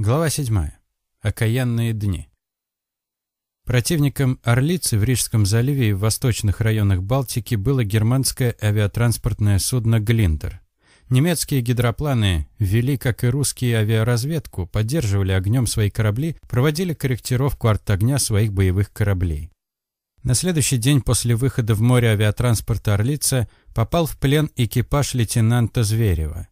Глава 7. Окаянные дни. Противником Орлицы в Рижском заливе и в восточных районах Балтики было германское авиатранспортное судно «Глиндер». Немецкие гидропланы вели, как и русские, авиаразведку, поддерживали огнем свои корабли, проводили корректировку артогня своих боевых кораблей. На следующий день после выхода в море авиатранспорта «Орлица» попал в плен экипаж лейтенанта Зверева.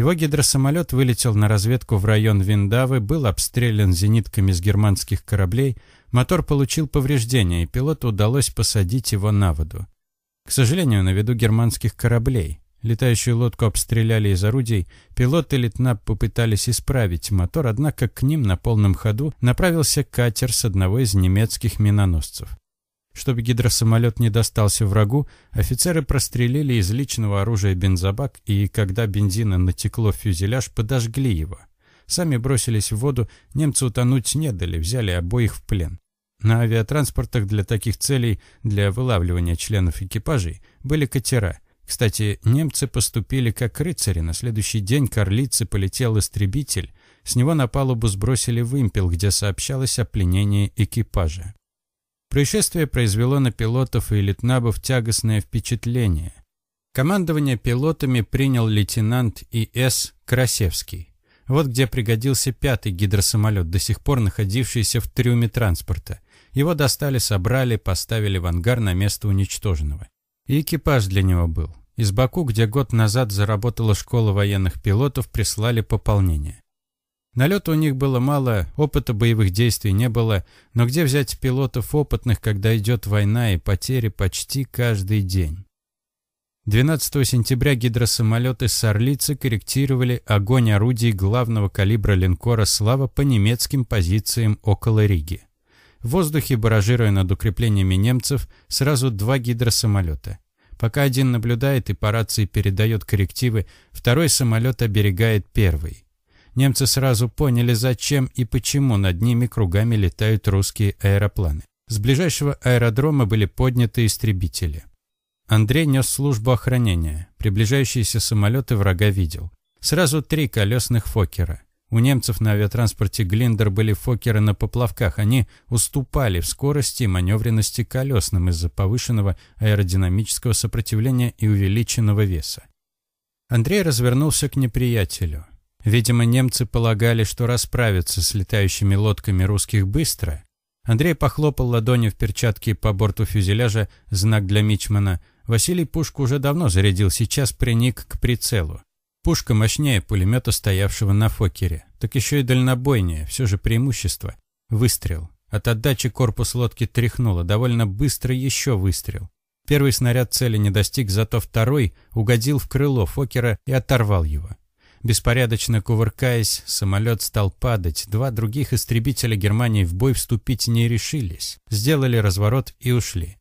Его гидросамолет вылетел на разведку в район Виндавы, был обстрелян зенитками с германских кораблей, мотор получил повреждения, и пилоту удалось посадить его на воду. К сожалению, на виду германских кораблей. Летающую лодку обстреляли из орудий, пилот и лейтнап попытались исправить мотор, однако к ним на полном ходу направился катер с одного из немецких миноносцев. Чтобы гидросамолет не достался врагу, офицеры прострелили из личного оружия бензобак и, когда бензина натекло в фюзеляж, подожгли его. Сами бросились в воду, немцы утонуть не дали, взяли обоих в плен. На авиатранспортах для таких целей, для вылавливания членов экипажей, были катера. Кстати, немцы поступили как рыцари. На следующий день к Орлице полетел истребитель. С него на палубу сбросили вымпел, где сообщалось о пленении экипажа. Происшествие произвело на пилотов и литнабов тягостное впечатление. Командование пилотами принял лейтенант И.С. Красевский. Вот где пригодился пятый гидросамолет, до сих пор находившийся в трюме транспорта. Его достали, собрали, поставили в ангар на место уничтоженного. И экипаж для него был. Из Баку, где год назад заработала школа военных пилотов, прислали пополнение. Налета у них было мало, опыта боевых действий не было, но где взять пилотов опытных, когда идет война и потери почти каждый день? 12 сентября гидросамолеты с Орлицы корректировали огонь орудий главного калибра линкора «Слава» по немецким позициям около Риги. В воздухе, баражируя над укреплениями немцев, сразу два гидросамолета. Пока один наблюдает и по рации передает коррективы, второй самолет оберегает первый. Немцы сразу поняли, зачем и почему над ними кругами летают русские аэропланы. С ближайшего аэродрома были подняты истребители. Андрей нес службу охранения. Приближающиеся самолеты врага видел. Сразу три колесных «Фокера». У немцев на авиатранспорте «Глиндер» были «Фокеры» на поплавках. Они уступали в скорости и маневренности колесным из-за повышенного аэродинамического сопротивления и увеличенного веса. Андрей развернулся к неприятелю. Видимо, немцы полагали, что расправятся с летающими лодками русских быстро. Андрей похлопал ладонью в перчатке по борту фюзеляжа, знак для Мичмана. Василий пушку уже давно зарядил, сейчас приник к прицелу. Пушка мощнее пулемета, стоявшего на Фокере. Так еще и дальнобойнее, все же преимущество. Выстрел. От отдачи корпус лодки тряхнуло, довольно быстро еще выстрел. Первый снаряд цели не достиг, зато второй угодил в крыло Фокера и оторвал его. Беспорядочно кувыркаясь, самолет стал падать. Два других истребителя Германии в бой вступить не решились. Сделали разворот и ушли.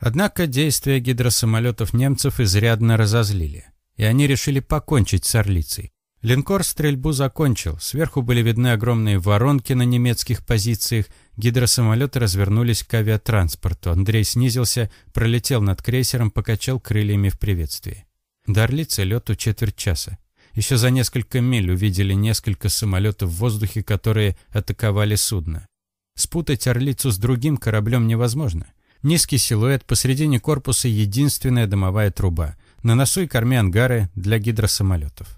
Однако действия гидросамолетов немцев изрядно разозлили. И они решили покончить с Орлицей. Линкор стрельбу закончил. Сверху были видны огромные воронки на немецких позициях. Гидросамолеты развернулись к авиатранспорту. Андрей снизился, пролетел над крейсером, покачал крыльями в приветствии. До Орлицы лету четверть часа. Еще за несколько миль увидели несколько самолетов в воздухе, которые атаковали судно. Спутать «Орлицу» с другим кораблем невозможно. Низкий силуэт, посредине корпуса единственная дымовая труба. На носу и корме ангары для гидросамолетов.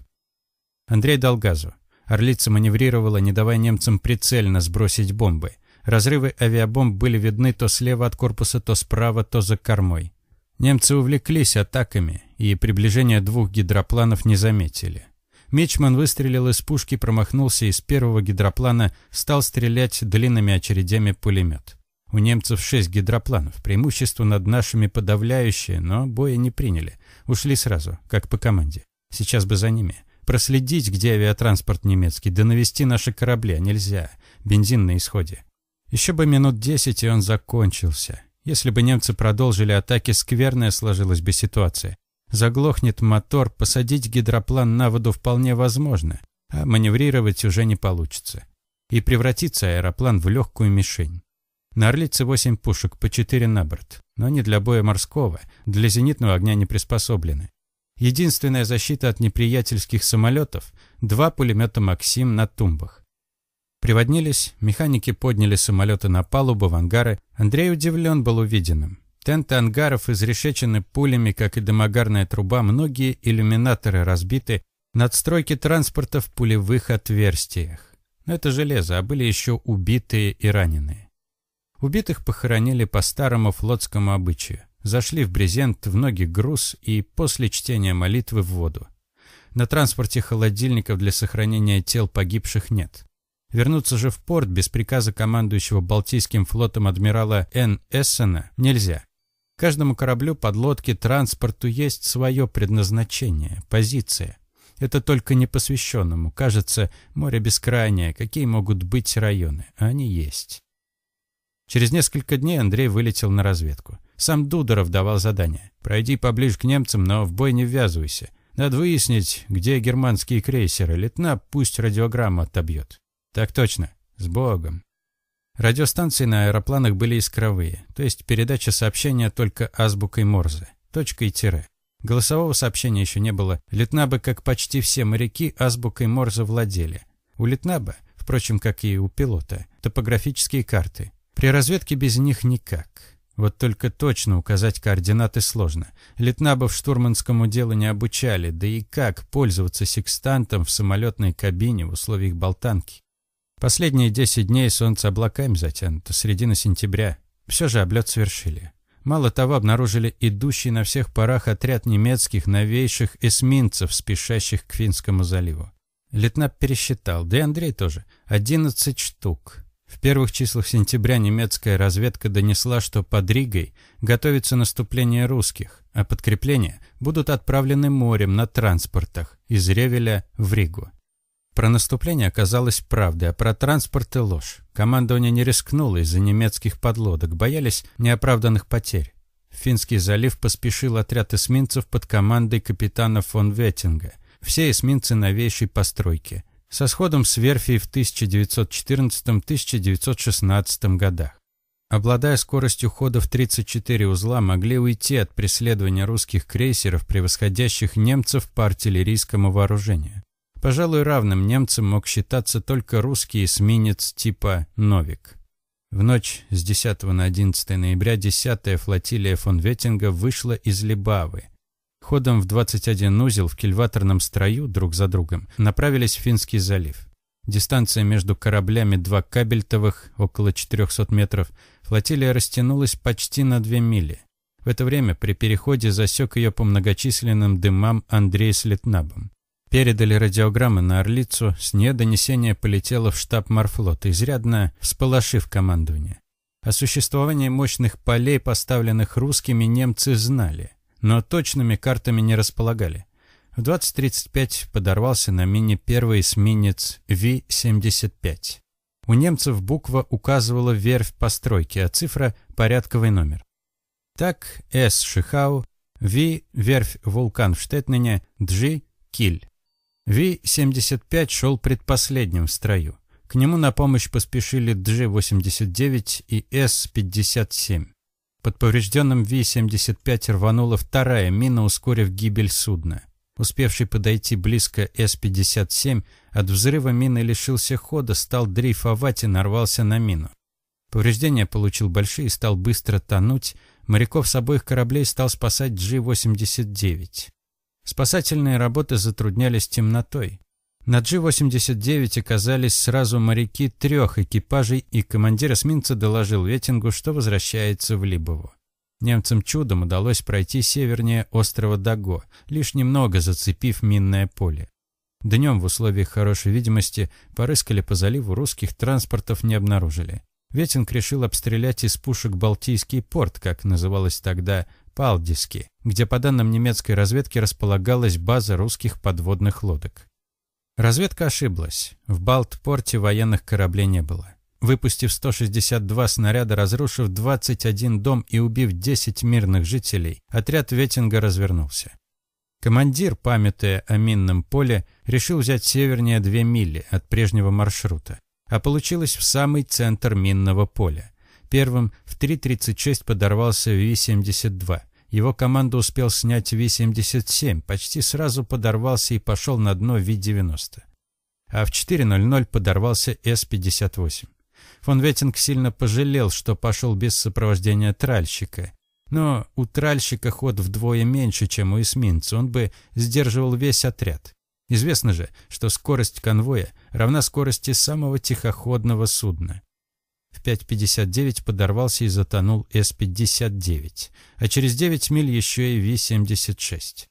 Андрей дал газу. «Орлица» маневрировала, не давая немцам прицельно сбросить бомбы. Разрывы авиабомб были видны то слева от корпуса, то справа, то за кормой. Немцы увлеклись атаками, и приближение двух гидропланов не заметили. Мечман выстрелил из пушки, промахнулся и с первого гидроплана стал стрелять длинными очередями пулемет. У немцев шесть гидропланов, преимущество над нашими подавляющее, но боя не приняли. Ушли сразу, как по команде. Сейчас бы за ними. Проследить, где авиатранспорт немецкий, да навести наши корабли, а нельзя. Бензин на исходе. Еще бы минут десять, и он закончился. Если бы немцы продолжили атаки, скверная сложилась бы ситуация. Заглохнет мотор, посадить гидроплан на воду вполне возможно, а маневрировать уже не получится. И превратится аэроплан в легкую мишень. На «Орлице» 8 пушек, по 4 на борт, но не для боя морского, для зенитного огня не приспособлены. Единственная защита от неприятельских самолетов – два пулемета «Максим» на тумбах. Приводнились, механики подняли самолеты на палубу в ангары. Андрей удивлен был увиденным. Тенты ангаров изрешечены пулями, как и дымогарная труба, многие иллюминаторы разбиты, надстройки транспорта в пулевых отверстиях. Но это железо, а были еще убитые и раненые. Убитых похоронили по старому флотскому обычаю. Зашли в брезент, в ноги груз и после чтения молитвы в воду. На транспорте холодильников для сохранения тел погибших нет. Вернуться же в порт без приказа командующего Балтийским флотом адмирала Н. Эссена нельзя. Каждому кораблю, подлодке, транспорту есть свое предназначение, позиция. Это только непосвященному. Кажется, море бескрайнее, какие могут быть районы. А они есть. Через несколько дней Андрей вылетел на разведку. Сам Дудоров давал задание. «Пройди поближе к немцам, но в бой не ввязывайся. Надо выяснить, где германские крейсеры. Летна пусть радиограмму отобьет». «Так точно. С Богом». Радиостанции на аэропланах были искровые, то есть передача сообщения только азбукой Морзе, точка и тире. Голосового сообщения еще не было. Литнабы, как почти все моряки, азбукой Морзе владели. У Литнаба, впрочем, как и у пилота, топографические карты. При разведке без них никак. Вот только точно указать координаты сложно. Литнабов штурманскому делу не обучали, да и как пользоваться секстантом в самолетной кабине в условиях болтанки. Последние 10 дней солнце облаками затянуто, середина сентября. Все же облет совершили. Мало того, обнаружили идущий на всех парах отряд немецких новейших эсминцев, спешащих к Финскому заливу. Литнап пересчитал, да и Андрей тоже. 11 штук. В первых числах сентября немецкая разведка донесла, что под Ригой готовится наступление русских, а подкрепления будут отправлены морем на транспортах из Ревеля в Ригу. Про наступление оказалось правдой, а про транспорты ложь. Командование не рискнуло из-за немецких подлодок, боялись неоправданных потерь. Финский залив поспешил отряд эсминцев под командой капитана фон Веттинга. Все эсминцы новейшей постройки – со сходом с верфи в 1914-1916 годах. Обладая скоростью хода в 34 узла, могли уйти от преследования русских крейсеров, превосходящих немцев по артиллерийскому вооружению. Пожалуй, равным немцам мог считаться только русский эсминец типа «Новик». В ночь с 10 на 11 ноября 10-я флотилия фон Веттинга вышла из Либавы, Ходом в 21 узел в кильваторном строю друг за другом направились в Финский залив. Дистанция между кораблями два кабельтовых, около 400 метров, флотилия растянулась почти на 2 мили. В это время при переходе засек ее по многочисленным дымам Андрей с Литнабом. Передали радиограммы на Орлицу, с нее донесение полетело в штаб морфлота, изрядно всполошив командование. О существовании мощных полей, поставленных русскими, немцы знали но точными картами не располагали. В 20.35 подорвался на мине первый эсминец Ви-75. У немцев буква указывала верфь постройки, а цифра – порядковый номер. Так, С. Шихау, Ви – верфь Вулкан в Штетнене, Джи – Киль. Ви-75 шел предпоследним в строю. К нему на помощь поспешили Джи-89 и С-57. Под поврежденным Ви-75 рванула вторая мина, ускорив гибель судна. Успевший подойти близко С-57 от взрыва мины лишился хода, стал дрейфовать и нарвался на мину. Повреждения получил большие стал быстро тонуть. Моряков с обоих кораблей стал спасать G-89. Спасательные работы затруднялись темнотой. На G-89 оказались сразу моряки трех экипажей, и командир эсминца доложил Ветингу, что возвращается в Либову. Немцам чудом удалось пройти севернее острова Даго, лишь немного зацепив минное поле. Днем в условиях хорошей видимости порыскали по заливу, русских транспортов не обнаружили. Ветинг решил обстрелять из пушек Балтийский порт, как называлось тогда Палдиски, где, по данным немецкой разведки, располагалась база русских подводных лодок. Разведка ошиблась. В Балтпорте военных кораблей не было. Выпустив 162 снаряда, разрушив 21 дом и убив 10 мирных жителей, отряд Ветинга развернулся. Командир, памятая о минном поле, решил взять севернее 2 мили от прежнего маршрута, а получилось в самый центр минного поля. Первым в 3.36 подорвался Ви-72. Его команда успел снять Ви-77, почти сразу подорвался и пошел на дно Ви-90. а в 4.00 подорвался С-58. Фон Ветинг сильно пожалел, что пошел без сопровождения тральщика. Но у тральщика ход вдвое меньше, чем у эсминца, он бы сдерживал весь отряд. Известно же, что скорость конвоя равна скорости самого тихоходного судна. В 5.59 подорвался и затонул С-59, а через 9 миль еще и Ви-76.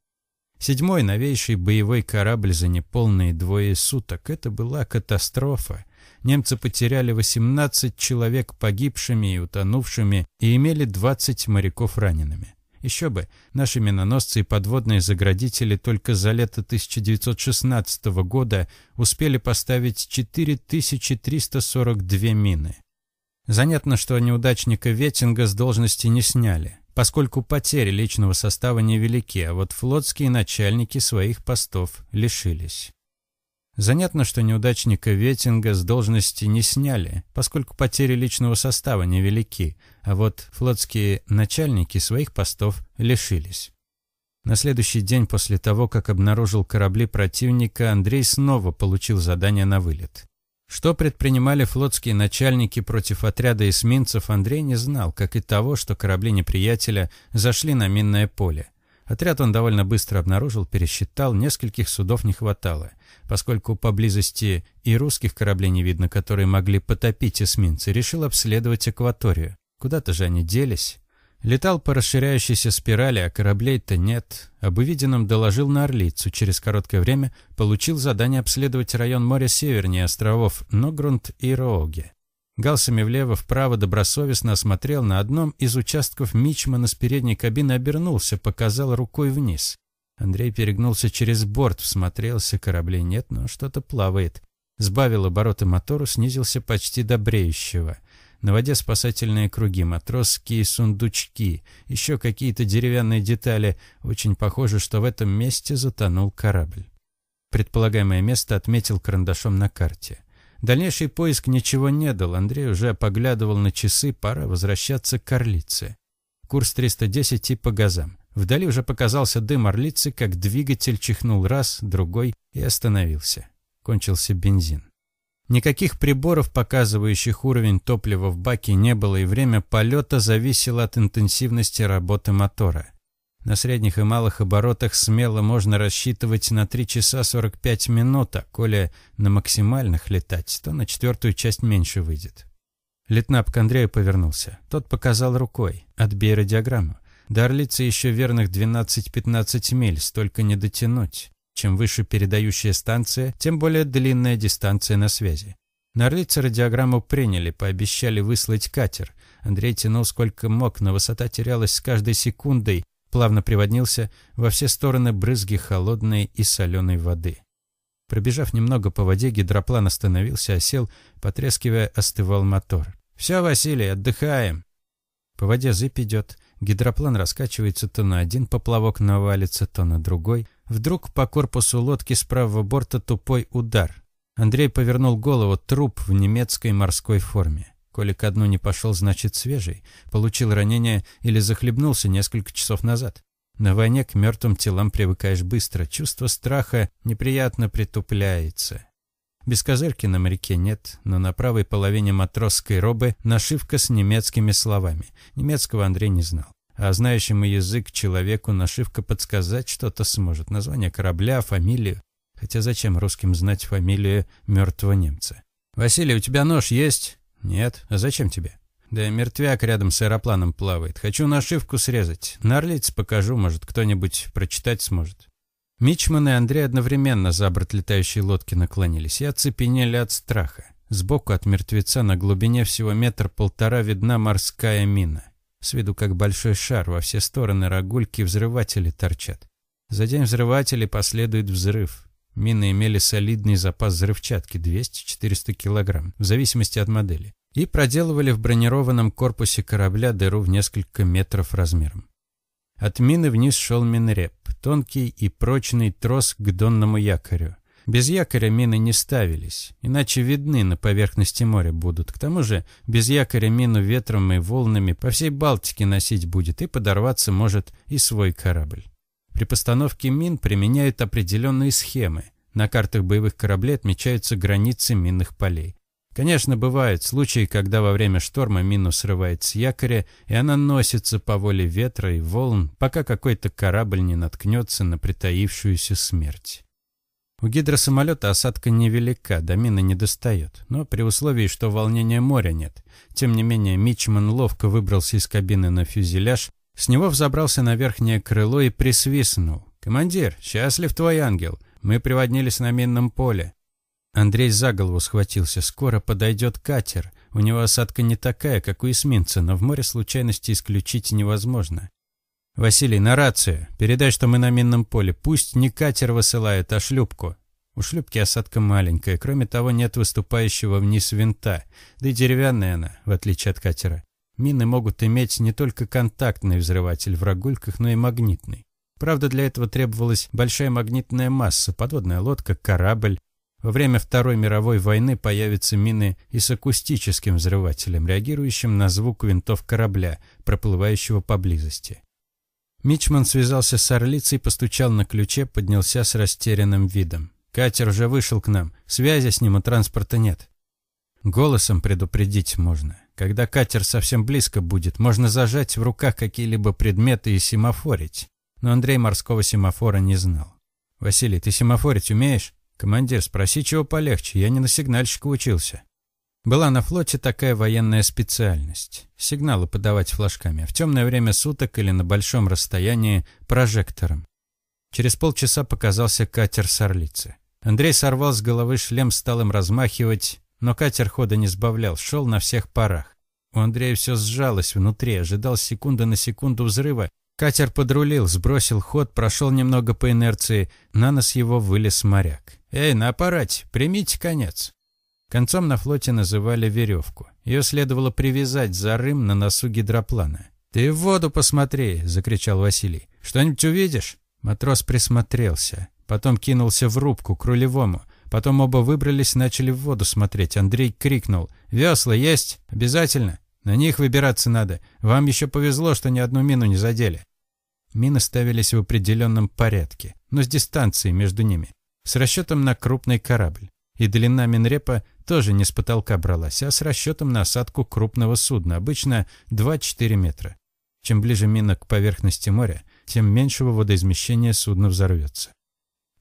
Седьмой новейший боевой корабль за неполные двое суток. Это была катастрофа. Немцы потеряли 18 человек погибшими и утонувшими и имели 20 моряков ранеными. Еще бы, наши миноносцы и подводные заградители только за лето 1916 года успели поставить 4342 мины. Занятно, что неудачника Ветинга с должности не сняли, поскольку потери личного состава невелики, а вот флотские начальники своих постов лишились. Занятно, что неудачника Ветинга с должности не сняли, поскольку потери личного состава невелики, а вот флотские начальники своих постов лишились. На следующий день после того, как обнаружил корабли противника, Андрей снова получил задание на вылет. Что предпринимали флотские начальники против отряда эсминцев, Андрей не знал, как и того, что корабли неприятеля зашли на минное поле. Отряд он довольно быстро обнаружил, пересчитал, нескольких судов не хватало. Поскольку поблизости и русских кораблей не видно, которые могли потопить эсминцы, решил обследовать акваторию. Куда-то же они делись. Летал по расширяющейся спирали, а кораблей-то нет. Об увиденном доложил на Орлицу. Через короткое время получил задание обследовать район моря севернее островов Ногрунд и Рооге. Галсами влево-вправо добросовестно осмотрел на одном из участков Мичмана с передней кабины обернулся, показал рукой вниз. Андрей перегнулся через борт, всмотрелся, кораблей нет, но что-то плавает. Сбавил обороты мотору, снизился почти до бреющего – на воде спасательные круги, матросские сундучки, еще какие-то деревянные детали. Очень похоже, что в этом месте затонул корабль. Предполагаемое место отметил карандашом на карте. Дальнейший поиск ничего не дал. Андрей уже поглядывал на часы, пора возвращаться к Орлице. Курс 310 и по газам. Вдали уже показался дым Орлицы, как двигатель чихнул раз, другой и остановился. Кончился бензин. Никаких приборов, показывающих уровень топлива в баке, не было, и время полета зависело от интенсивности работы мотора. На средних и малых оборотах смело можно рассчитывать на 3 часа 45 минут, а коли на максимальных летать, то на четвертую часть меньше выйдет. Летнап к Андрею повернулся. Тот показал рукой. Отбей радиограмму. До Орлицы еще верных 12-15 миль, столько не дотянуть. Чем выше передающая станция, тем более длинная дистанция на связи. На Орлице радиограмму приняли, пообещали выслать катер. Андрей тянул сколько мог, но высота терялась с каждой секундой, плавно приводнился во все стороны брызги холодной и соленой воды. Пробежав немного по воде, гидроплан остановился, осел, потрескивая, остывал мотор. «Все, Василий, отдыхаем!» По воде зыбь идет, гидроплан раскачивается то на один поплавок навалится, то на другой – Вдруг по корпусу лодки с правого борта тупой удар. Андрей повернул голову, труп в немецкой морской форме. Коли ко дну не пошел, значит свежий. Получил ранение или захлебнулся несколько часов назад. На войне к мертвым телам привыкаешь быстро. Чувство страха неприятно притупляется. Без козырки на моряке нет, но на правой половине матросской робы нашивка с немецкими словами. Немецкого Андрей не знал а знающему язык человеку нашивка подсказать что-то сможет. Название корабля, фамилию. Хотя зачем русским знать фамилию мертвого немца? «Василий, у тебя нож есть?» «Нет. А зачем тебе?» «Да мертвяк рядом с аэропланом плавает. Хочу нашивку срезать. На Орлице покажу, может, кто-нибудь прочитать сможет». Мичман и Андрей одновременно за борт летающей лодки наклонились и оцепенели от страха. Сбоку от мертвеца на глубине всего метр-полтора видна морская мина. С виду как большой шар, во все стороны рогульки взрыватели торчат. За день взрывателей последует взрыв. Мины имели солидный запас взрывчатки 200-400 килограмм, в зависимости от модели. И проделывали в бронированном корпусе корабля дыру в несколько метров размером. От мины вниз шел минреп, тонкий и прочный трос к донному якорю. Без якоря мины не ставились, иначе видны на поверхности моря будут. К тому же без якоря мину ветром и волнами по всей Балтике носить будет, и подорваться может и свой корабль. При постановке мин применяют определенные схемы. На картах боевых кораблей отмечаются границы минных полей. Конечно, бывают случаи, когда во время шторма мину срывает с якоря, и она носится по воле ветра и волн, пока какой-то корабль не наткнется на притаившуюся смерть. У гидросамолета осадка невелика, до мины не достает, но при условии, что волнения моря нет. Тем не менее, Мичман ловко выбрался из кабины на фюзеляж, с него взобрался на верхнее крыло и присвистнул. «Командир, счастлив твой ангел. Мы приводнились на минном поле». Андрей за голову схватился. «Скоро подойдет катер. У него осадка не такая, как у эсминца, но в море случайности исключить невозможно. «Василий, на рацию. Передай, что мы на минном поле. Пусть не катер высылают, а шлюпку». У шлюпки осадка маленькая, кроме того, нет выступающего вниз винта, да и деревянная она, в отличие от катера. Мины могут иметь не только контактный взрыватель в рогульках, но и магнитный. Правда, для этого требовалась большая магнитная масса, подводная лодка, корабль. Во время Второй мировой войны появятся мины и с акустическим взрывателем, реагирующим на звук винтов корабля, проплывающего поблизости. Мичман связался с орлицей, постучал на ключе, поднялся с растерянным видом. «Катер уже вышел к нам. Связи с ним у транспорта нет». Голосом предупредить можно. Когда катер совсем близко будет, можно зажать в руках какие-либо предметы и семафорить. Но Андрей морского семафора не знал. «Василий, ты семафорить умеешь?» «Командир, спроси чего полегче, я не на сигнальщика учился». Была на флоте такая военная специальность. Сигналы подавать флажками. В темное время суток или на большом расстоянии прожектором. Через полчаса показался катер с Орлицы. Андрей сорвал с головы шлем, стал им размахивать, но катер хода не сбавлял, шел на всех парах. У Андрея все сжалось внутри, ожидал секунды на секунду взрыва. Катер подрулил, сбросил ход, прошел немного по инерции. На нос его вылез моряк. «Эй, на аппарате, примите конец!» Концом на флоте называли веревку. Ее следовало привязать за рым на носу гидроплана. «Ты в воду посмотри!» – закричал Василий. «Что-нибудь увидишь?» Матрос присмотрелся. Потом кинулся в рубку к рулевому. Потом оба выбрались, начали в воду смотреть. Андрей крикнул. «Весла есть? Обязательно! На них выбираться надо. Вам еще повезло, что ни одну мину не задели». Мины ставились в определенном порядке, но с дистанцией между ними. С расчетом на крупный корабль. И длина Минрепа тоже не с потолка бралась, а с расчетом на осадку крупного судна, обычно 2-4 метра. Чем ближе мина к поверхности моря, тем меньшего водоизмещения судно взорвется.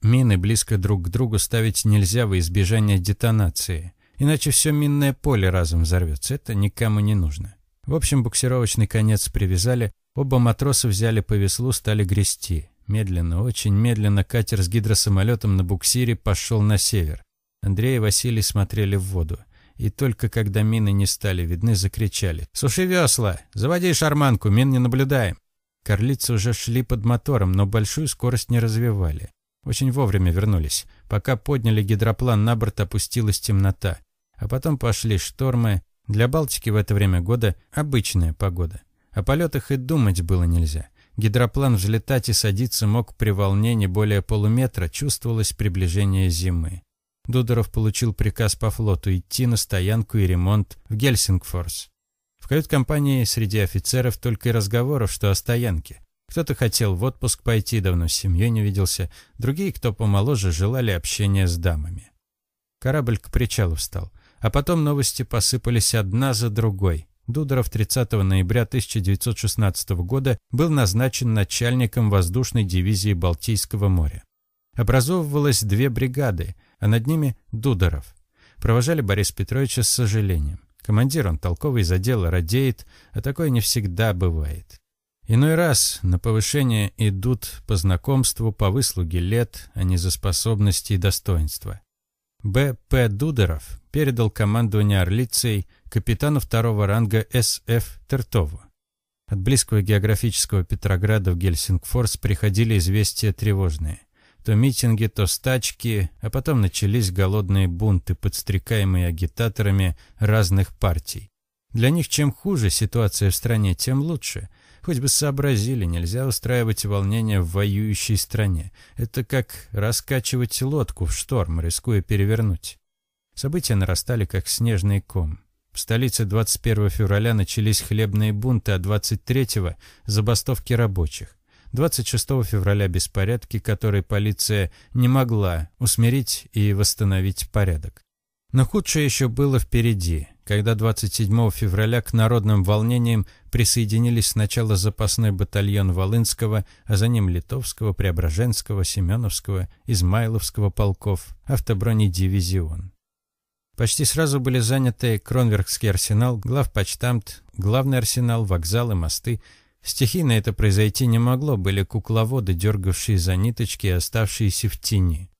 Мины близко друг к другу ставить нельзя во избежание детонации, иначе все минное поле разом взорвется, это никому не нужно. В общем, буксировочный конец привязали, оба матроса взяли по веслу, стали грести. Медленно, очень медленно катер с гидросамолетом на буксире пошел на север. Андрей и Василий смотрели в воду. И только когда мины не стали видны, закричали. «Суши весла! Заводи шарманку, мин не наблюдаем!» Корлицы уже шли под мотором, но большую скорость не развивали. Очень вовремя вернулись. Пока подняли гидроплан на борт, опустилась темнота. А потом пошли штормы. Для Балтики в это время года обычная погода. О полетах и думать было нельзя. Гидроплан взлетать и садиться мог при волне не более полуметра, чувствовалось приближение зимы. Дудоров получил приказ по флоту идти на стоянку и ремонт в Гельсингфорс. В кают-компании среди офицеров только и разговоров, что о стоянке. Кто-то хотел в отпуск пойти, давно с семьей не виделся, другие, кто помоложе, желали общения с дамами. Корабль к причалу встал, а потом новости посыпались одна за другой. Дудоров 30 ноября 1916 года был назначен начальником воздушной дивизии Балтийского моря. Образовывалось две бригады – а над ними Дудоров. Провожали Борис Петровича с сожалением. Командир он толковый за дело радеет, а такое не всегда бывает. Иной раз на повышение идут по знакомству, по выслуге лет, а не за способности и достоинства. Б. П. Дудоров передал командование Орлицей капитану второго ранга С.Ф. Тертову. От близкого географического Петрограда в Гельсингфорс приходили известия тревожные. То митинги, то стачки, а потом начались голодные бунты, подстрекаемые агитаторами разных партий. Для них чем хуже ситуация в стране, тем лучше. Хоть бы сообразили, нельзя устраивать волнения в воюющей стране. Это как раскачивать лодку в шторм, рискуя перевернуть. События нарастали, как снежный ком. В столице 21 февраля начались хлебные бунты, а 23-го – забастовки рабочих. 26 февраля беспорядки, которые полиция не могла усмирить и восстановить порядок. Но худшее еще было впереди, когда 27 февраля к народным волнениям присоединились сначала запасной батальон Волынского, а за ним Литовского, Преображенского, Семеновского, Измайловского полков, автобронедивизион. Почти сразу были заняты Кронверкский арсенал, главпочтамт, главный арсенал, вокзалы, мосты. Стихийно это произойти не могло, были кукловоды, дергавшие за ниточки и оставшиеся в тени.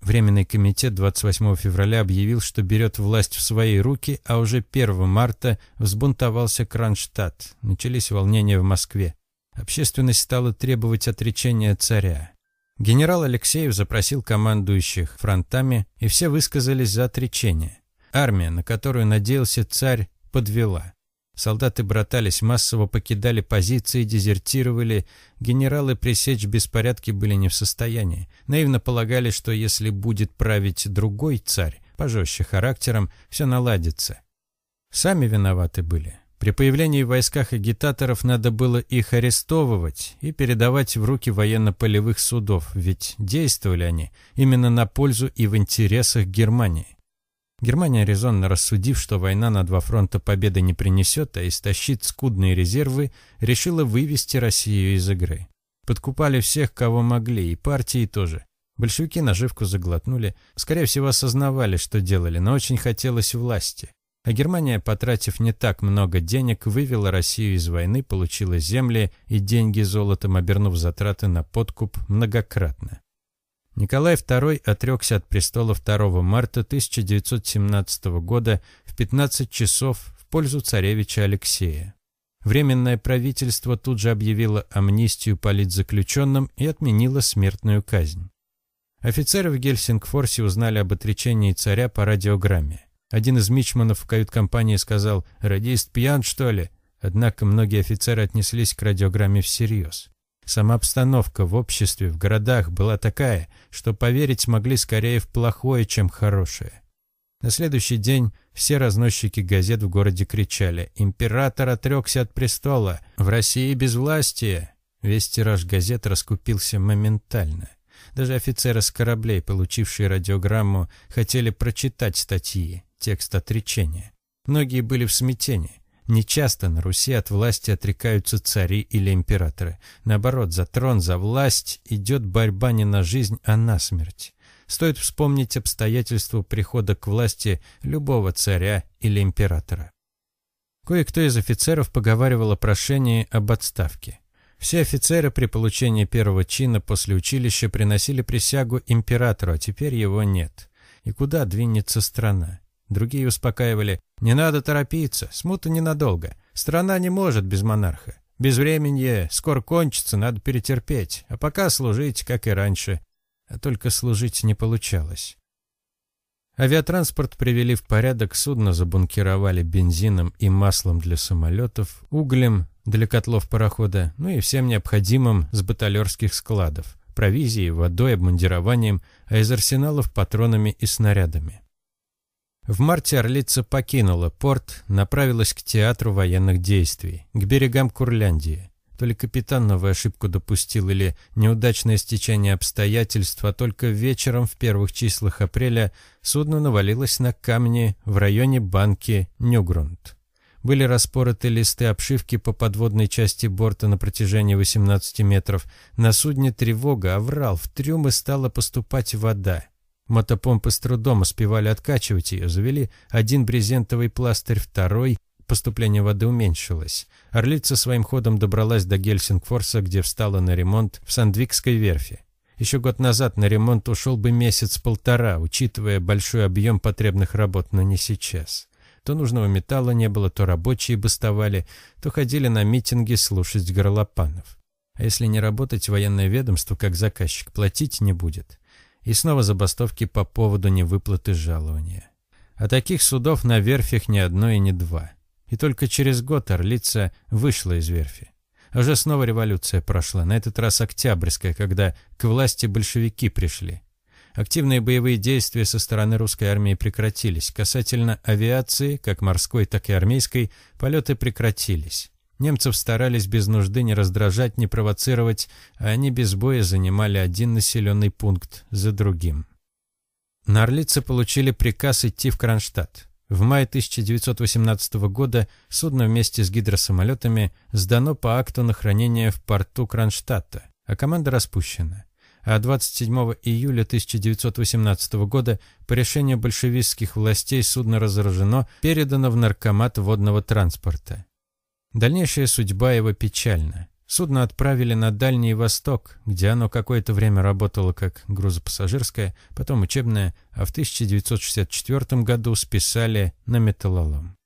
Временный комитет 28 февраля объявил, что берет власть в свои руки, а уже 1 марта взбунтовался Кронштадт. Начались волнения в Москве. Общественность стала требовать отречения царя. Генерал Алексеев запросил командующих фронтами, и все высказались за отречение. Армия, на которую надеялся царь, подвела. Солдаты братались, массово покидали позиции, дезертировали. Генералы пресечь беспорядки были не в состоянии. Наивно полагали, что если будет править другой царь, пожестче характером, все наладится. Сами виноваты были. При появлении в войсках агитаторов надо было их арестовывать и передавать в руки военно-полевых судов, ведь действовали они именно на пользу и в интересах Германии. Германия, резонно рассудив, что война на два фронта победы не принесет, а истощит скудные резервы, решила вывести Россию из игры. Подкупали всех, кого могли, и партии тоже. Большевики наживку заглотнули, скорее всего осознавали, что делали, но очень хотелось власти. А Германия, потратив не так много денег, вывела Россию из войны, получила земли и деньги золотом, обернув затраты на подкуп многократно. Николай II отрекся от престола 2 марта 1917 года в 15 часов в пользу царевича Алексея. Временное правительство тут же объявило амнистию политзаключенным и отменило смертную казнь. Офицеры в Гельсингфорсе узнали об отречении царя по радиограмме. Один из мичманов в кают-компании сказал «Радист пьян, что ли?», однако многие офицеры отнеслись к радиограмме всерьез. Сама обстановка в обществе, в городах была такая, что поверить могли скорее в плохое, чем хорошее. На следующий день все разносчики газет в городе кричали «Император отрекся от престола! В России безвластие!» Весь тираж газет раскупился моментально. Даже офицеры с кораблей, получившие радиограмму, хотели прочитать статьи, текст отречения. Многие были в смятении. Нечасто на Руси от власти отрекаются цари или императоры. Наоборот, за трон, за власть идет борьба не на жизнь, а на смерть. Стоит вспомнить обстоятельства прихода к власти любого царя или императора. Кое-кто из офицеров поговаривал о прошении об отставке. Все офицеры при получении первого чина после училища приносили присягу императору, а теперь его нет. И куда двинется страна? Другие успокаивали, не надо торопиться, смута ненадолго. Страна не может без монарха. Безвременье скоро кончится, надо перетерпеть, а пока служить, как и раньше. А только служить не получалось. Авиатранспорт привели в порядок, судно забункировали бензином и маслом для самолетов, углем для котлов парохода, ну и всем необходимым с баталерских складов, провизией, водой, обмундированием, а из арсеналов патронами и снарядами. В марте Орлица покинула порт, направилась к театру военных действий, к берегам Курляндии. То ли капитан новую ошибку допустил, или неудачное стечение обстоятельств, а только вечером в первых числах апреля судно навалилось на камни в районе банки Нюгрунд. Были распороты листы обшивки по подводной части борта на протяжении 18 метров. На судне тревога, оврал, в трюмы стала поступать вода. Мотопомпы с трудом успевали откачивать ее, завели один брезентовый пластырь, второй. Поступление воды уменьшилось. Орлица своим ходом добралась до Гельсингфорса, где встала на ремонт в Сандвикской верфи. Еще год назад на ремонт ушел бы месяц-полтора, учитывая большой объем потребных работ, но не сейчас. То нужного металла не было, то рабочие бастовали, то ходили на митинги слушать горлопанов. А если не работать, военное ведомство, как заказчик, платить не будет. И снова забастовки по поводу невыплаты жалования. А таких судов на верфях ни одно и не два. И только через год Орлица вышла из верфи. А уже снова революция прошла, на этот раз Октябрьская, когда к власти большевики пришли. Активные боевые действия со стороны русской армии прекратились. Касательно авиации, как морской, так и армейской, полеты прекратились. Немцев старались без нужды не раздражать, не провоцировать, а они без боя занимали один населенный пункт за другим. На Орлице получили приказ идти в Кронштадт. В мае 1918 года судно вместе с гидросамолетами сдано по акту на хранение в порту Кронштадта, а команда распущена. А 27 июля 1918 года по решению большевистских властей судно разоружено, передано в наркомат водного транспорта. Дальнейшая судьба его печальна. Судно отправили на Дальний Восток, где оно какое-то время работало как грузопассажирское, потом учебное, а в 1964 году списали на металлолом.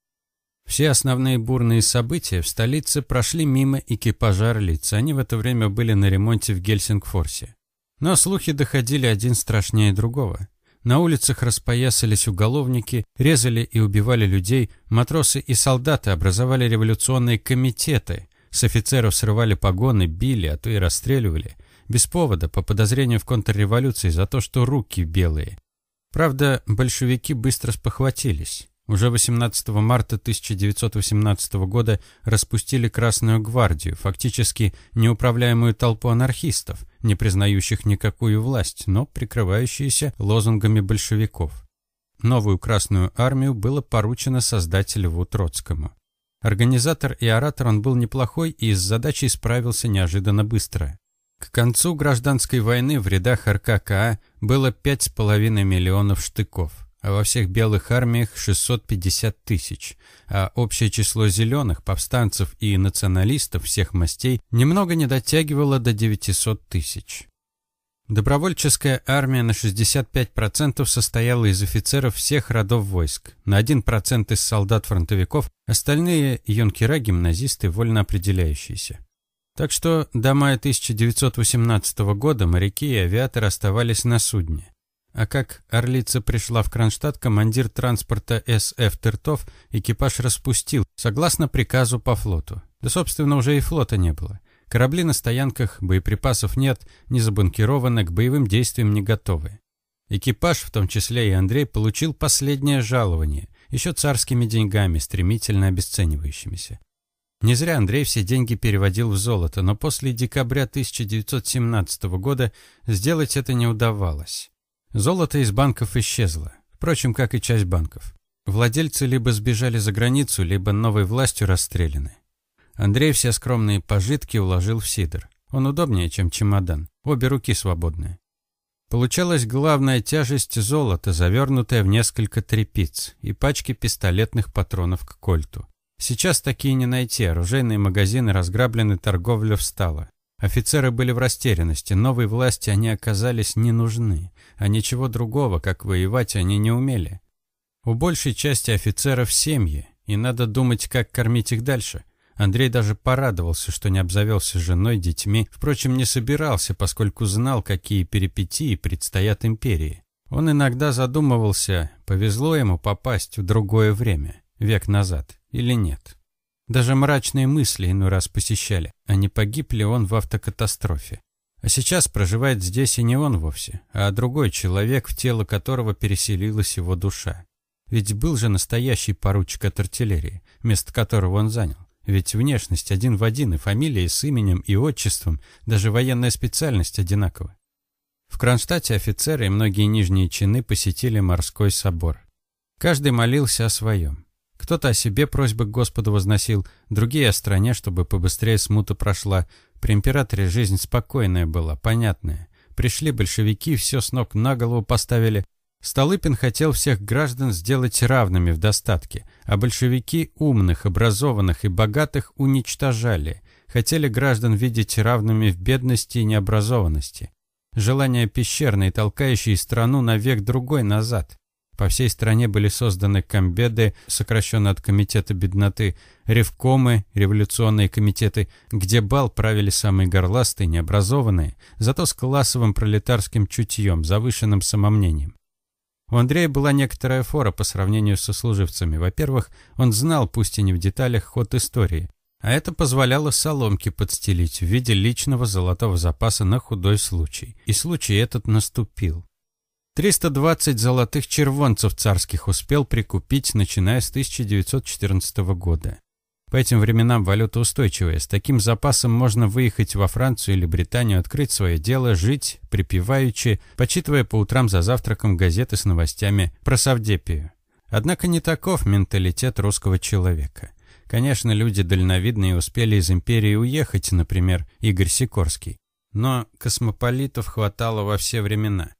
Все основные бурные события в столице прошли мимо экипажа «Орлицы». Они в это время были на ремонте в Гельсингфорсе. Но слухи доходили один страшнее другого. На улицах распоясались уголовники, резали и убивали людей, матросы и солдаты образовали революционные комитеты, с офицеров срывали погоны, били, а то и расстреливали. Без повода, по подозрению в контрреволюции, за то, что руки белые. Правда, большевики быстро спохватились. Уже 18 марта 1918 года распустили Красную гвардию, фактически неуправляемую толпу анархистов, не признающих никакую власть, но прикрывающиеся лозунгами большевиков. Новую Красную армию было поручено создать Льву Троцкому. Организатор и оратор он был неплохой и с задачей справился неожиданно быстро. К концу гражданской войны в рядах РККА было 5,5 миллионов штыков а во всех белых армиях 650 тысяч, а общее число зеленых, повстанцев и националистов всех мастей немного не дотягивало до 900 тысяч. Добровольческая армия на 65% состояла из офицеров всех родов войск, на 1% из солдат-фронтовиков, остальные – юнкера, гимназисты, вольно определяющиеся. Так что до мая 1918 года моряки и авиаторы оставались на судне. А как Орлица пришла в Кронштадт, командир транспорта С.Ф. Тыртов экипаж распустил, согласно приказу по флоту. Да, собственно, уже и флота не было. Корабли на стоянках, боеприпасов нет, не забанкированы, к боевым действиям не готовы. Экипаж, в том числе и Андрей, получил последнее жалование, еще царскими деньгами, стремительно обесценивающимися. Не зря Андрей все деньги переводил в золото, но после декабря 1917 года сделать это не удавалось. Золото из банков исчезло, впрочем, как и часть банков. Владельцы либо сбежали за границу, либо новой властью расстреляны. Андрей все скромные пожитки уложил в сидр. Он удобнее, чем чемодан. Обе руки свободные. Получалась главная тяжесть золота, завернутая в несколько трепиц, и пачки пистолетных патронов к кольту. Сейчас такие не найти, оружейные магазины разграблены, торговля встала. Офицеры были в растерянности, новой власти они оказались не нужны, а ничего другого, как воевать, они не умели. У большей части офицеров семьи, и надо думать, как кормить их дальше. Андрей даже порадовался, что не обзавелся женой, детьми, впрочем, не собирался, поскольку знал, какие перипетии предстоят империи. Он иногда задумывался, повезло ему попасть в другое время, век назад, или нет. Даже мрачные мысли иной раз посещали, а не погиб ли он в автокатастрофе. А сейчас проживает здесь и не он вовсе, а другой человек, в тело которого переселилась его душа. Ведь был же настоящий поручик от артиллерии, место которого он занял. Ведь внешность один в один, и фамилия с именем и отчеством, даже военная специальность одинакова. В Кронштадте офицеры и многие нижние чины посетили морской собор. Каждый молился о своем. Кто-то о себе просьбы к Господу возносил, другие о стране, чтобы побыстрее смута прошла. При императоре жизнь спокойная была, понятная. Пришли большевики, все с ног на голову поставили. Столыпин хотел всех граждан сделать равными в достатке, а большевики умных, образованных и богатых уничтожали. Хотели граждан видеть равными в бедности и необразованности. Желание пещерной, толкающей страну на век другой назад. По всей стране были созданы комбеды, сокращенно от комитета бедноты, ревкомы, революционные комитеты, где бал правили самые горластые, необразованные, зато с классовым пролетарским чутьем, завышенным самомнением. У Андрея была некоторая фора по сравнению со служивцами. Во-первых, он знал, пусть и не в деталях, ход истории. А это позволяло соломки подстелить в виде личного золотого запаса на худой случай. И случай этот наступил. 320 золотых червонцев царских успел прикупить, начиная с 1914 года. По этим временам валюта устойчивая. С таким запасом можно выехать во Францию или Британию, открыть свое дело, жить, припеваючи, почитывая по утрам за завтраком газеты с новостями про Савдепию. Однако не таков менталитет русского человека. Конечно, люди дальновидные успели из империи уехать, например, Игорь Сикорский. Но космополитов хватало во все времена.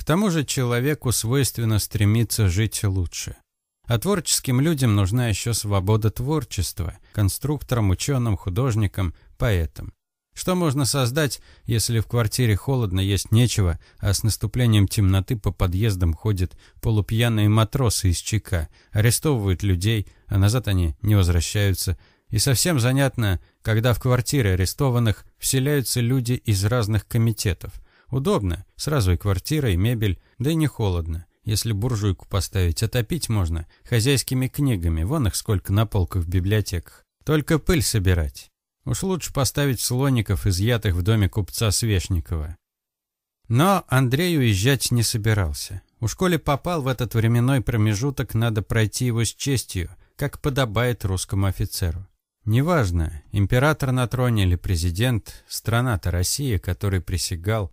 К тому же человеку свойственно стремиться жить лучше. А творческим людям нужна еще свобода творчества, конструкторам, ученым, художникам, поэтам. Что можно создать, если в квартире холодно, есть нечего, а с наступлением темноты по подъездам ходят полупьяные матросы из ЧК, арестовывают людей, а назад они не возвращаются. И совсем занятно, когда в квартиры арестованных вселяются люди из разных комитетов. Удобно, сразу и квартира, и мебель, да и не холодно. Если буржуйку поставить, отопить можно хозяйскими книгами, вон их сколько на полках в библиотеках. Только пыль собирать. Уж лучше поставить слоников, изъятых в доме купца Свешникова. Но Андрей уезжать не собирался. У школе попал в этот временной промежуток, надо пройти его с честью, как подобает русскому офицеру. Неважно, император на троне или президент, страна-то Россия, который присягал,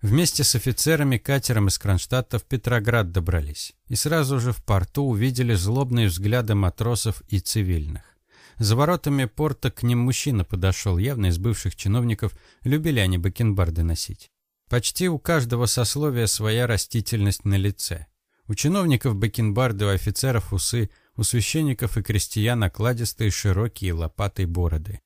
Вместе с офицерами катером из Кронштадта в Петроград добрались. И сразу же в порту увидели злобные взгляды матросов и цивильных. За воротами порта к ним мужчина подошел, явно из бывших чиновников, любили они бакенбарды носить. Почти у каждого сословия своя растительность на лице. У чиновников бакенбарды, у офицеров усы, у священников и крестьян окладистые широкие лопатые бороды.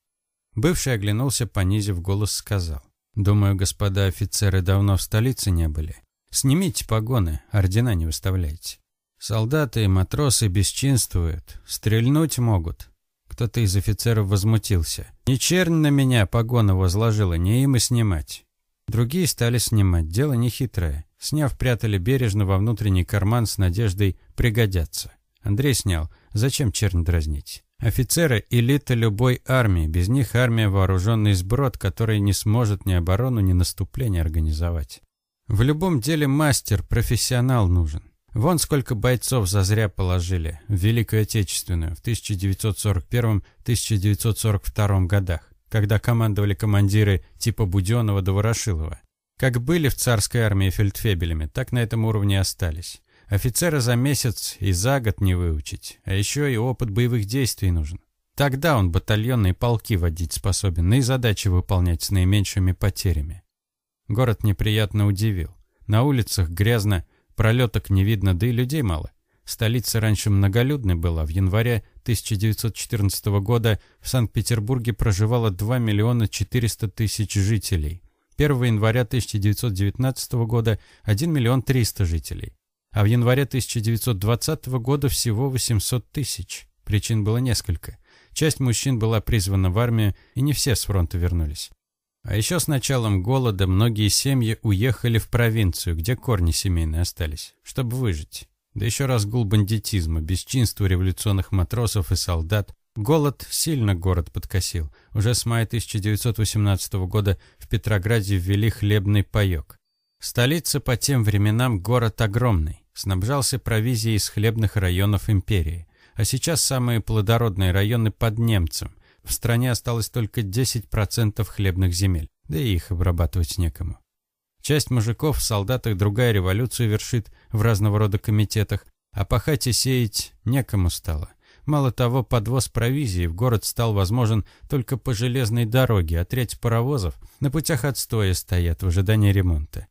Бывший оглянулся, понизив голос, сказал. Думаю, господа офицеры давно в столице не были. Снимите погоны, ордена не выставляйте. Солдаты и матросы бесчинствуют, стрельнуть могут. Кто-то из офицеров возмутился. Не чернь на меня погоны возложила, не им и снимать. Другие стали снимать, дело нехитрое. Сняв, прятали бережно во внутренний карман с надеждой пригодятся. Андрей снял. Зачем чернь дразнить? Офицеры – элита любой армии. Без них армия – вооруженный сброд, который не сможет ни оборону, ни наступление организовать. В любом деле мастер, профессионал нужен. Вон сколько бойцов зазря положили в Великую Отечественную в 1941-1942 годах, когда командовали командиры типа Буденова до Ворошилова. Как были в царской армии фельдфебелями, так на этом уровне остались. Офицера за месяц и за год не выучить, а еще и опыт боевых действий нужен. Тогда он батальонные полки водить способен, и задачи выполнять с наименьшими потерями. Город неприятно удивил. На улицах грязно, пролеток не видно, да и людей мало. Столица раньше многолюдной была. В январе 1914 года в Санкт-Петербурге проживало 2 миллиона 400 тысяч жителей. 1 января 1919 года 1 миллион 300 жителей а в январе 1920 года всего 800 тысяч. Причин было несколько. Часть мужчин была призвана в армию, и не все с фронта вернулись. А еще с началом голода многие семьи уехали в провинцию, где корни семейные остались, чтобы выжить. Да еще разгул бандитизма, бесчинство революционных матросов и солдат. Голод сильно город подкосил. Уже с мая 1918 года в Петрограде ввели хлебный паек. Столица по тем временам город огромный снабжался провизией из хлебных районов империи. А сейчас самые плодородные районы под немцем. В стране осталось только 10% хлебных земель, да и их обрабатывать некому. Часть мужиков в солдатах другая революцию вершит в разного рода комитетах, а пахать и сеять некому стало. Мало того, подвоз провизии в город стал возможен только по железной дороге, а треть паровозов на путях отстоя стоят в ожидании ремонта.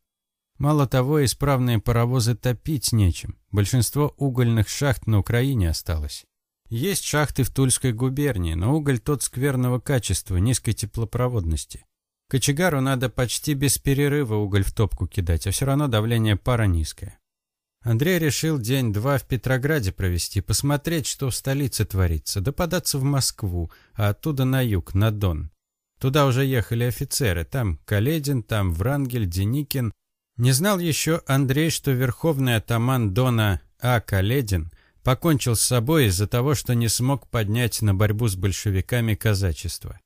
Мало того, исправные паровозы топить нечем. Большинство угольных шахт на Украине осталось. Есть шахты в Тульской губернии, но уголь тот скверного качества, низкой теплопроводности. Кочегару надо почти без перерыва уголь в топку кидать, а все равно давление пара низкое. Андрей решил день-два в Петрограде провести, посмотреть, что в столице творится, да податься в Москву, а оттуда на юг, на Дон. Туда уже ехали офицеры, там Каледин, там Врангель, Деникин, не знал еще Андрей, что верховный атаман Дона А. Каледин покончил с собой из-за того, что не смог поднять на борьбу с большевиками казачество.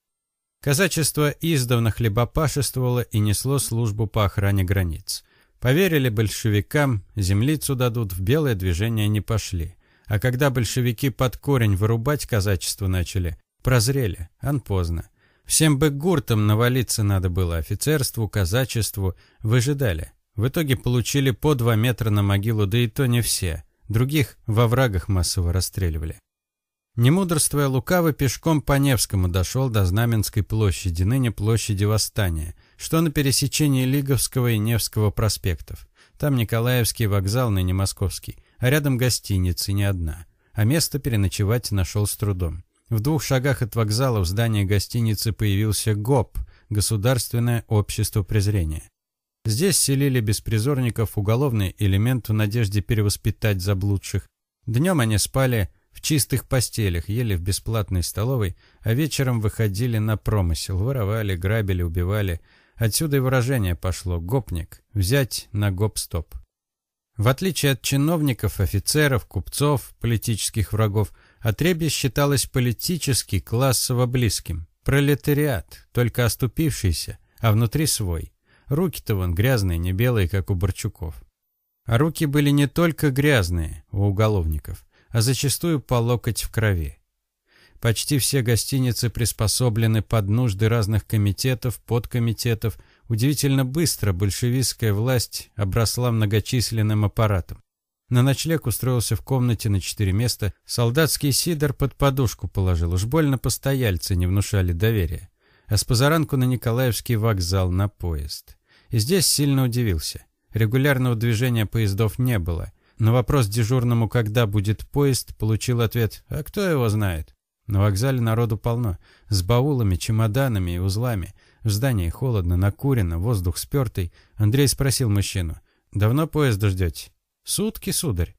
Казачество издавна хлебопашествовало и несло службу по охране границ. Поверили большевикам, землицу дадут, в белое движение не пошли. А когда большевики под корень вырубать казачество начали, Прозрели, ан поздно. Всем бы гуртом навалиться надо было, офицерству, казачеству. Выжидали. В итоге получили по два метра на могилу, да и то не все. Других во врагах массово расстреливали. Не мудрствуя лукаво, пешком по Невскому дошел до Знаменской площади, ныне площади Восстания, что на пересечении Лиговского и Невского проспектов. Там Николаевский вокзал, ныне Московский, а рядом гостиница, не одна. А место переночевать нашел с трудом. В двух шагах от вокзала в здании гостиницы появился ГОП – Государственное общество презрения. Здесь селили беспризорников уголовный элемент в надежде перевоспитать заблудших. Днем они спали в чистых постелях, ели в бесплатной столовой, а вечером выходили на промысел, воровали, грабили, убивали. Отсюда и выражение пошло «гопник» – взять на гоп-стоп. В отличие от чиновников, офицеров, купцов, политических врагов, отребье считалось политически классово близким. Пролетариат, только оступившийся, а внутри свой. Руки-то вон грязные, не белые, как у Борчуков. А руки были не только грязные у уголовников, а зачастую по локоть в крови. Почти все гостиницы приспособлены под нужды разных комитетов, подкомитетов. Удивительно быстро большевистская власть обросла многочисленным аппаратом. На ночлег устроился в комнате на четыре места. Солдатский сидор под подушку положил. Уж больно постояльцы не внушали доверия а с позаранку на Николаевский вокзал на поезд. И здесь сильно удивился. Регулярного движения поездов не было. На вопрос дежурному, когда будет поезд, получил ответ «А кто его знает?». На вокзале народу полно. С баулами, чемоданами и узлами. В здании холодно, накурено, воздух спертый. Андрей спросил мужчину «Давно поезда ждете?» «Сутки, сударь».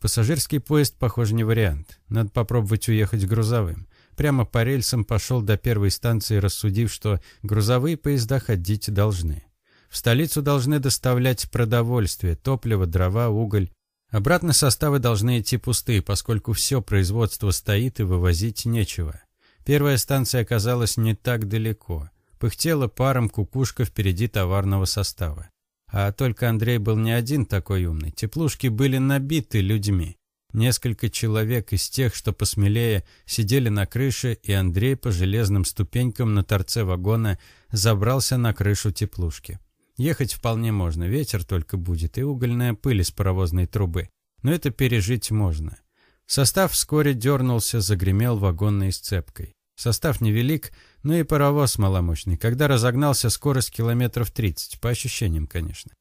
Пассажирский поезд, похоже, не вариант. Надо попробовать уехать грузовым прямо по рельсам пошел до первой станции, рассудив, что грузовые поезда ходить должны. В столицу должны доставлять продовольствие, топливо, дрова, уголь. Обратно составы должны идти пустые, поскольку все производство стоит и вывозить нечего. Первая станция оказалась не так далеко. Пыхтела паром кукушка впереди товарного состава. А только Андрей был не один такой умный. Теплушки были набиты людьми. Несколько человек из тех, что посмелее, сидели на крыше, и Андрей по железным ступенькам на торце вагона забрался на крышу теплушки. Ехать вполне можно, ветер только будет, и угольная пыль из паровозной трубы. Но это пережить можно. Состав вскоре дернулся, загремел вагонной сцепкой. Состав невелик, но и паровоз маломощный. Когда разогнался, скорость километров 30, по ощущениям, конечно.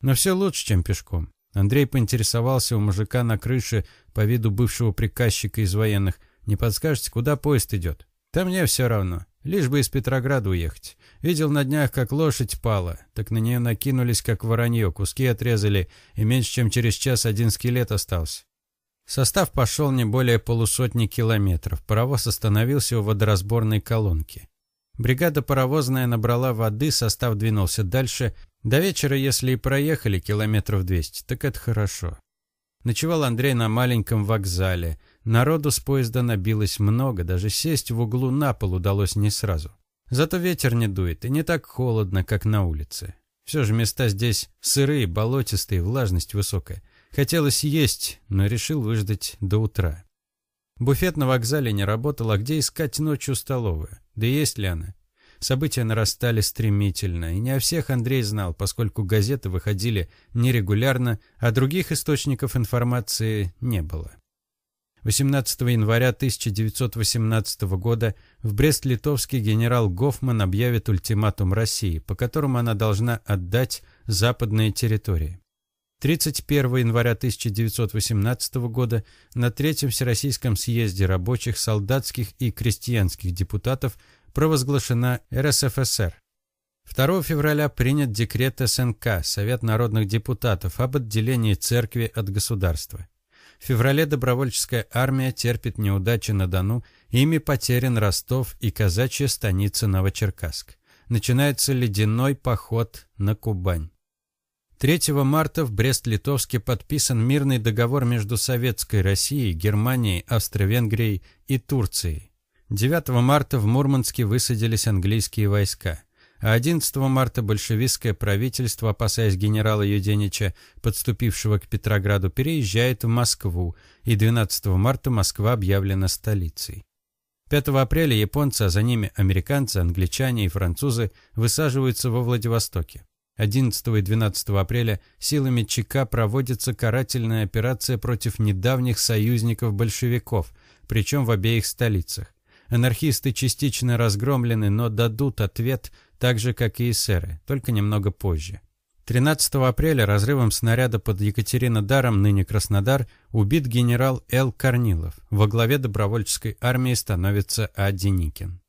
Но все лучше, чем пешком. Андрей поинтересовался у мужика на крыше по виду бывшего приказчика из военных. «Не подскажете, куда поезд идет?» «Да мне все равно. Лишь бы из Петрограда уехать. Видел на днях, как лошадь пала. Так на нее накинулись, как воронье, куски отрезали, и меньше чем через час один скелет остался. Состав пошел не более полусотни километров. Паровоз остановился у водоразборной колонки. Бригада паровозная набрала воды, состав двинулся дальше, до вечера, если и проехали километров двести, так это хорошо. Ночевал Андрей на маленьком вокзале. Народу с поезда набилось много, даже сесть в углу на пол удалось не сразу. Зато ветер не дует и не так холодно, как на улице. Все же места здесь сырые, болотистые, влажность высокая. Хотелось есть, но решил выждать до утра. Буфет на вокзале не работал, а где искать ночью столовую? Да есть ли она? События нарастали стремительно, и не о всех Андрей знал, поскольку газеты выходили нерегулярно, а других источников информации не было. 18 января 1918 года в Брест-Литовске генерал Гофман объявит ультиматум России, по которому она должна отдать западные территории. 31 января 1918 года на Третьем Всероссийском съезде рабочих, солдатских и крестьянских депутатов провозглашена РСФСР. 2 февраля принят декрет СНК, Совет народных депутатов, об отделении церкви от государства. В феврале добровольческая армия терпит неудачи на Дону, ими потерян Ростов и казачья станица Новочеркасск. Начинается ледяной поход на Кубань. 3 марта в Брест-Литовске подписан мирный договор между Советской Россией, Германией, Австро-Венгрией и Турцией. 9 марта в Мурманске высадились английские войска, а 11 марта большевистское правительство, опасаясь генерала Юденича, подступившего к Петрограду, переезжает в Москву, и 12 марта Москва объявлена столицей. 5 апреля японцы, а за ними американцы, англичане и французы высаживаются во Владивостоке. 11 и 12 апреля силами ЧК проводится карательная операция против недавних союзников большевиков, причем в обеих столицах. Анархисты частично разгромлены, но дадут ответ так же, как и эсеры, только немного позже. 13 апреля разрывом снаряда под Екатеринодаром, ныне Краснодар, убит генерал Л. Корнилов. Во главе добровольческой армии становится А. Деникин.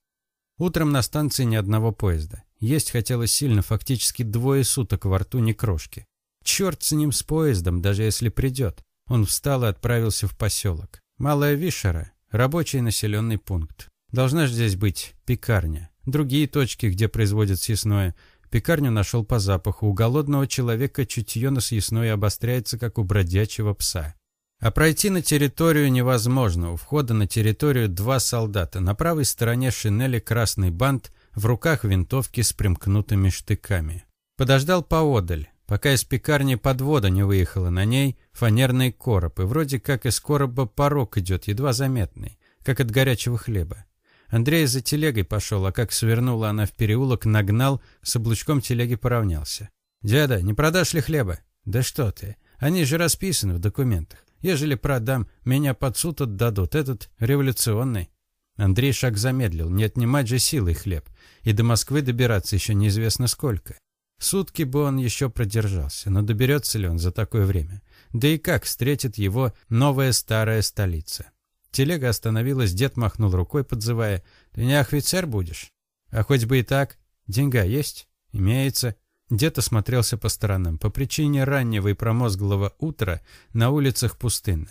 Утром на станции ни одного поезда. Есть хотелось сильно, фактически двое суток во рту ни крошки. Черт с ним с поездом, даже если придет. Он встал и отправился в поселок. Малая Вишера, рабочий населенный пункт. Должна же здесь быть пекарня. Другие точки, где производят съестное. Пекарню нашел по запаху. У голодного человека чутье на съестное обостряется, как у бродячего пса. А пройти на территорию невозможно. У входа на территорию два солдата. На правой стороне шинели красный бант, в руках винтовки с примкнутыми штыками. Подождал поодаль, пока из пекарни подвода не выехала на ней фанерный короб, и вроде как из короба порог идет, едва заметный, как от горячего хлеба. Андрей за телегой пошел, а как свернула она в переулок, нагнал, с облучком телеги поравнялся. «Деда, не продашь ли хлеба?» «Да что ты, они же расписаны в документах. Ежели продам, меня под суд отдадут, этот революционный». Андрей шаг замедлил, не отнимать же силой хлеб. И до Москвы добираться еще неизвестно сколько. Сутки бы он еще продержался, но доберется ли он за такое время? Да и как встретит его новая старая столица? Телега остановилась, дед махнул рукой, подзывая. «Ты не офицер будешь?» «А хоть бы и так. Деньга есть?» «Имеется». Дед осмотрелся по сторонам. По причине раннего и промозглого утра на улицах пустынно.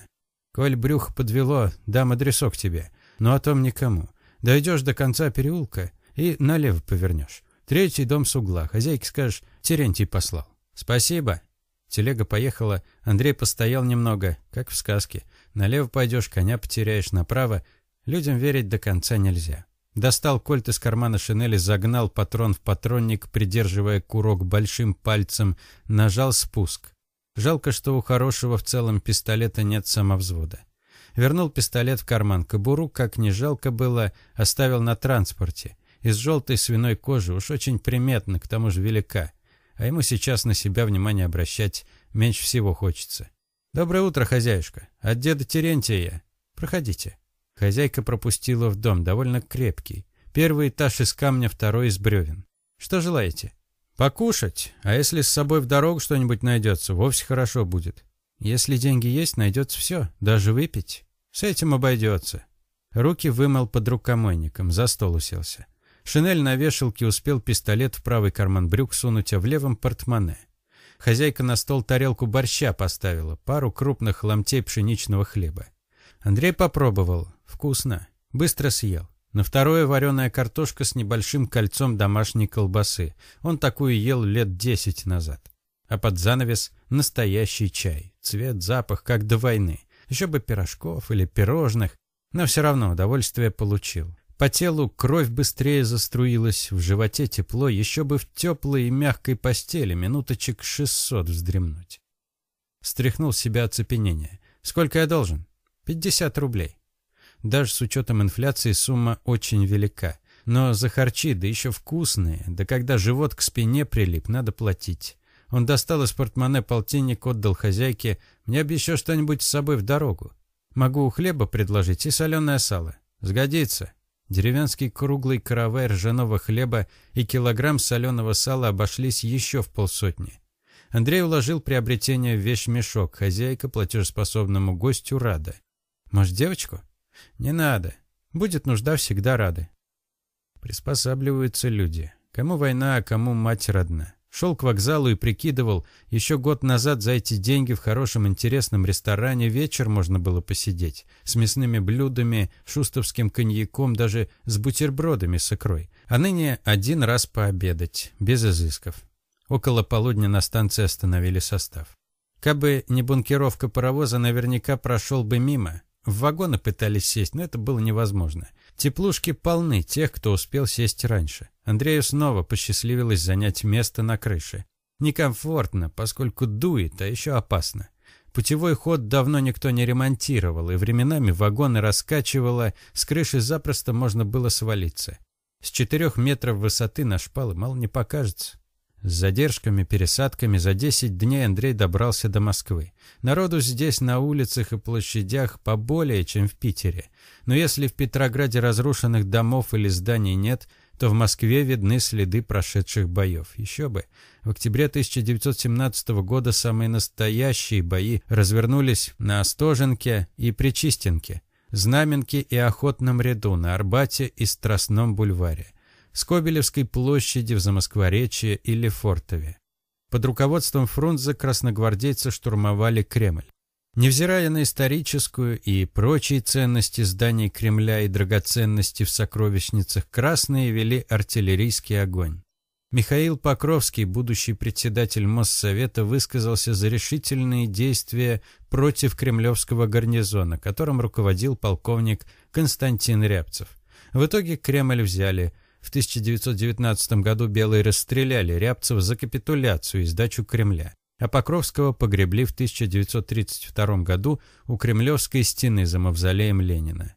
«Коль брюх подвело, дам адресок тебе но о том никому. Дойдешь до конца переулка и налево повернешь. Третий дом с угла. Хозяйке скажешь, Терентий послал. Спасибо. Телега поехала, Андрей постоял немного, как в сказке. Налево пойдешь, коня потеряешь, направо. Людям верить до конца нельзя. Достал кольт из кармана шинели, загнал патрон в патронник, придерживая курок большим пальцем, нажал спуск. Жалко, что у хорошего в целом пистолета нет самовзвода. Вернул пистолет в карман. Кобуру, как не жалко было, оставил на транспорте. Из желтой свиной кожи уж очень приметно, к тому же велика. А ему сейчас на себя внимание обращать меньше всего хочется. «Доброе утро, хозяюшка. От деда Терентия я. Проходите». Хозяйка пропустила в дом, довольно крепкий. Первый этаж из камня, второй из бревен. «Что желаете?» «Покушать. А если с собой в дорогу что-нибудь найдется, вовсе хорошо будет. Если деньги есть, найдется все, даже выпить. С этим обойдется. Руки вымыл под рукомойником, за стол уселся. Шинель на вешалке успел пистолет в правый карман брюк сунуть, а в левом портмоне. Хозяйка на стол тарелку борща поставила, пару крупных ломтей пшеничного хлеба. Андрей попробовал. Вкусно. Быстро съел. На второе вареная картошка с небольшим кольцом домашней колбасы. Он такую ел лет десять назад а под занавес настоящий чай. Цвет, запах, как до войны. Еще бы пирожков или пирожных, но все равно удовольствие получил. По телу кровь быстрее заструилась, в животе тепло, еще бы в теплой и мягкой постели минуточек шестьсот вздремнуть. Стряхнул себя оцепенение. Сколько я должен? Пятьдесят рублей. Даже с учетом инфляции сумма очень велика. Но за харчи, да еще вкусные, да когда живот к спине прилип, надо платить. Он достал из портмоне полтинник, отдал хозяйке. «Мне еще что-нибудь с собой в дорогу. Могу хлеба предложить и соленое сало. Сгодится». Деревенский круглый каравай ржаного хлеба и килограмм соленого сала обошлись еще в полсотни. Андрей уложил приобретение в вещмешок. Хозяйка платежеспособному гостю рада. «Может, девочку?» «Не надо. Будет нужда, всегда рады». Приспосабливаются люди. Кому война, а кому мать родна. Шел к вокзалу и прикидывал, еще год назад за эти деньги в хорошем интересном ресторане вечер можно было посидеть, с мясными блюдами, шустовским коньяком, даже с бутербродами с икрой. А ныне один раз пообедать, без изысков. Около полудня на станции остановили состав. Кабы не бункеровка паровоза, наверняка прошел бы мимо. В вагоны пытались сесть, но это было невозможно. Теплушки полны тех, кто успел сесть раньше. Андрею снова посчастливилось занять место на крыше. Некомфортно, поскольку дует, а еще опасно. Путевой ход давно никто не ремонтировал, и временами вагоны раскачивало, с крыши запросто можно было свалиться. С четырех метров высоты на шпалы мало не покажется. С задержками, пересадками за 10 дней Андрей добрался до Москвы. Народу здесь на улицах и площадях поболее, чем в Питере. Но если в Петрограде разрушенных домов или зданий нет, то в Москве видны следы прошедших боев. Еще бы. В октябре 1917 года самые настоящие бои развернулись на Остоженке и Причистенке, Знаменке и Охотном ряду, на Арбате и Страстном бульваре. Скобелевской площади в Замоскворечье или Фортове. Под руководством Фрунзе красногвардейцы штурмовали Кремль. Невзирая на историческую и прочие ценности зданий Кремля и драгоценности в сокровищницах, красные вели артиллерийский огонь. Михаил Покровский, будущий председатель Моссовета, высказался за решительные действия против кремлевского гарнизона, которым руководил полковник Константин Рябцев. В итоге Кремль взяли, в 1919 году белые расстреляли Рябцева за капитуляцию и сдачу Кремля, а Покровского погребли в 1932 году у Кремлевской стены за мавзолеем Ленина.